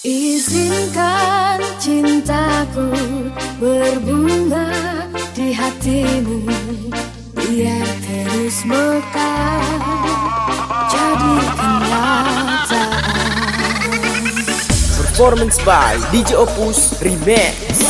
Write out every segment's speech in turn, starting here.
Izinkan cintaku berbunga di hatimu Biar terus mekar jadi kenyataan. Performance by DJ Opus Remix.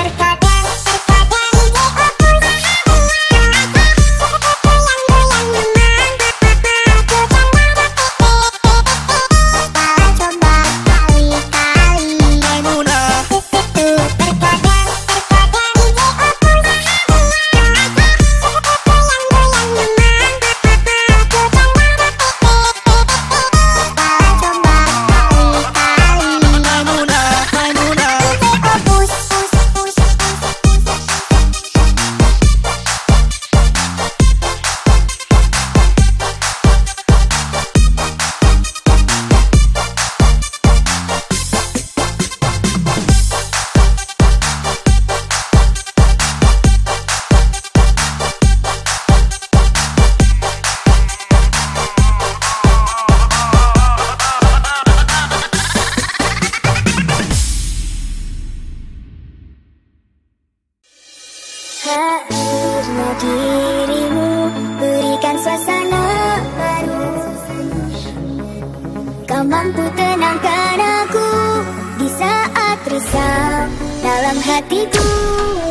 Ooh.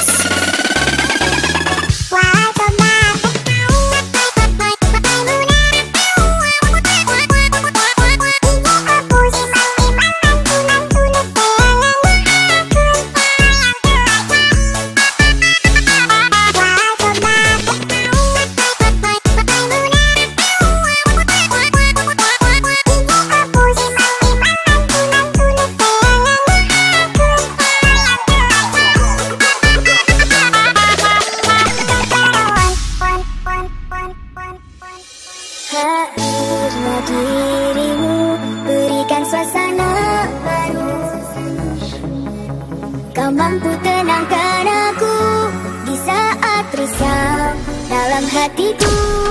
dalam hatiku